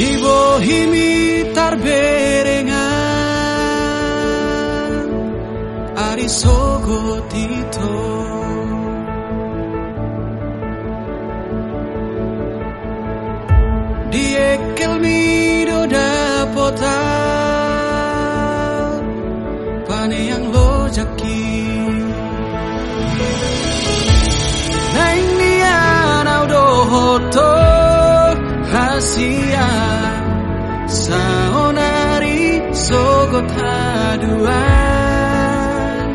Dibohimi tarberena Arisogotito paduan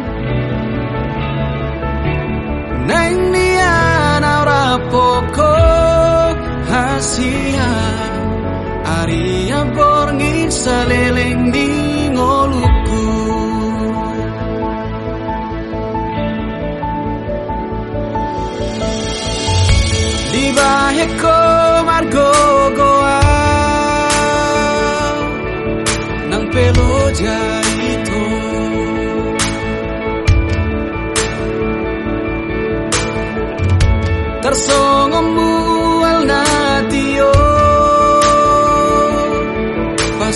Neng nian aura pokok hasia Aria borngi seliling di ngoluku. Di baheko margogoa Nang pelojan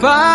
Bye.